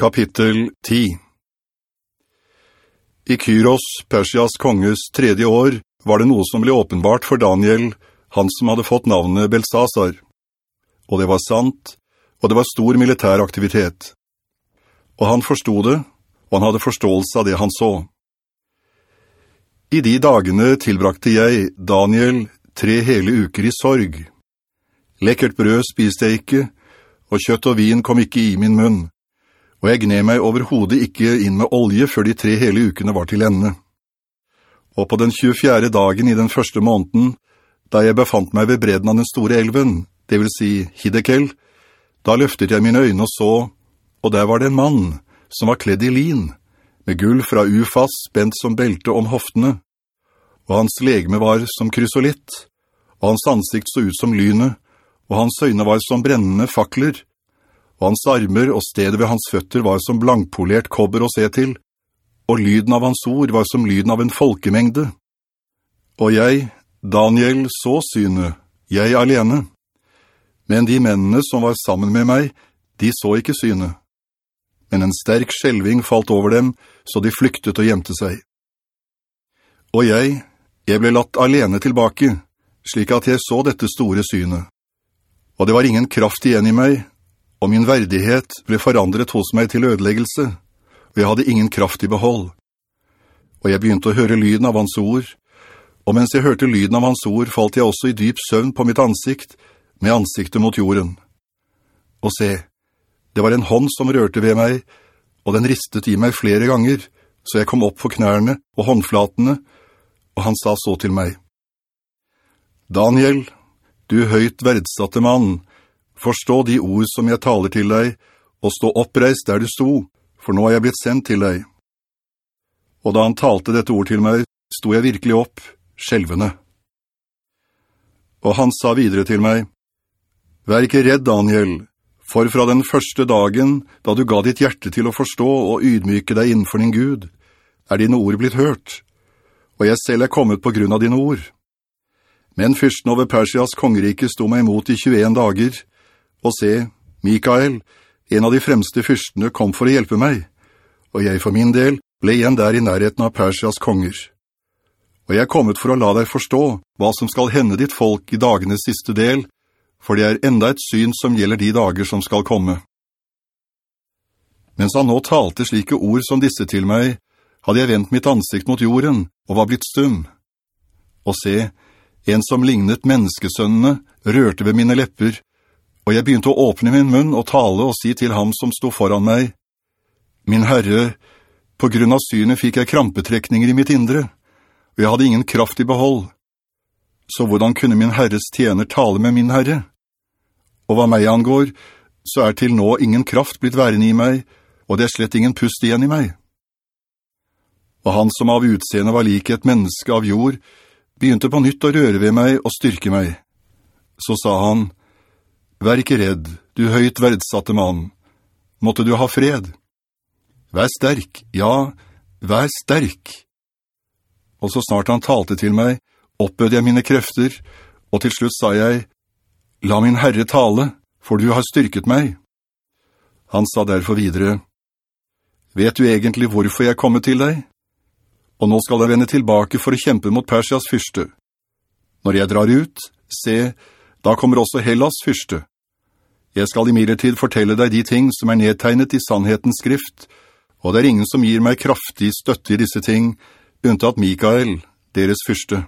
Kapittel 10 I Kyros, Persias konges tredje år, var det noe som ble åpenbart for Daniel, han som hadde fått navnet Belsasar. Og det var sant, og det var stor militær aktivitet. Og han forstod det, og han hadde forståelse av det han så. I de dagene tilbrakte jeg, Daniel, tre hele uker i sorg. Lekkert brød spiste jeg ikke, og kjøtt og vin kom ikke i min munn og jeg gned meg overhodet ikke inn med olje før de tre hele ukene var til ende. Og på den 24. dagen i den første måneden, da jeg befant meg ved bredden av den store elven, det vil si Hidekel, da løftet jeg mine øyne og så, og der var det en mann som var kledd i lin, med gull fra ufas spent som belte om hoftene, og hans legeme var som krysolitt, og hans ansikt så ut som lyne, og hans øyne var som brennende fakler, og hans armer og stedet ved hans føtter var som blankpolert kobber å se til, og lyden av hans ord var som lyden av en folkemengde. Og jeg, Daniel, så synet, jeg alene. Men de mennene som var sammen med meg, de så ikke synet. Men en sterk skjelving falt over dem, så de flyktet og gjemte seg. Og jeg, jeg ble latt alene tilbake, slik at jeg så dette store synet. Og det var ingen kraft igjen i meg, og min verdighet ble forandret hos meg til ødeleggelse, og jeg hadde ingen kraft i behold. Og jeg begynte å høre lyden av hans ord, og mens jeg hørte lyden av hans ord, falt jeg også i dyp søvn på mitt ansikt, med ansiktet mot jorden. Og se, det var en hånd som rørte ved meg, og den ristet i meg flere ganger, så jeg kom opp for knærne og håndflatene, og han sa så til meg, «Daniel, du høyt verdsatte mann, Forstå de ord som jeg taler til deg, og stå oppreist der du sto, for nå er jeg blitt sendt til deg. Og da han talte dette ord til meg, sto jeg virkelig opp, skjelvende. Og han sa videre til meg, «Vær ikke redd, Daniel, for fra den første dagen, da du ga ditt hjerte til å forstå og ydmyke deg innenfor din Gud, er dine ord blitt hørt, og jeg selv er kommet på grunn av dine ord. Men fyrsten over Persias kongerike sto meg imot i 21 dager, og se, Mikael, en av de fremste fyrstene, kom for å hjelpe meg, og jeg for min del ble igjen der i nærheten av Persias konger. Og jeg er kommet for å la deg forstå hva som skal hende ditt folk i dagenes siste del, for det er enda et syn som gjelder de dager som skal komme. Mens han nå talte slike ord som disse til meg, hadde jeg vendt mitt ansikt mot jorden og var blitt stum. Og se, en som lignet menneskesønnene, rørte ved mine lepper, og jeg begynte å åpne min munn og tale og si til ham som stod foran meg, «Min Herre, på grunn av synet fikk jeg krampetrekninger i mitt indre, og jeg hadde ingen kraft i behold. Så hvordan kunne min Herres tjener tale med min Herre? Og hva meg angår, så er til nå ingen kraft blitt værende i meg, og det er slett ingen pust igjen i meg.» Og han som av utseende var like et menneske av jord, begynte på nytt å røre ved meg og styrke meg. Så sa han, Vær ikke redd, du høyt verdsatte mann. Måtte du ha fred. Vær sterk, ja, vær sterk. Og så snart han talte til meg, oppbød jeg mine krefter, og til slutt sa jeg, La min Herre tale, for du har styrket meg. Han sa derfor videre, Vet du egentlig hvorfor jeg kommer til deg? Og nå skal jeg vende tilbake for å kjempe mot Persias fyrste. Når jeg drar ut, se, da kommer også Hellas fyrste. Jeg skal i midlertid fortelle deg de ting som er nedtegnet i sannhetens skrift, og det er ingen som gir meg kraftig støtte i disse ting, unntatt Mikael, deres fyrste.»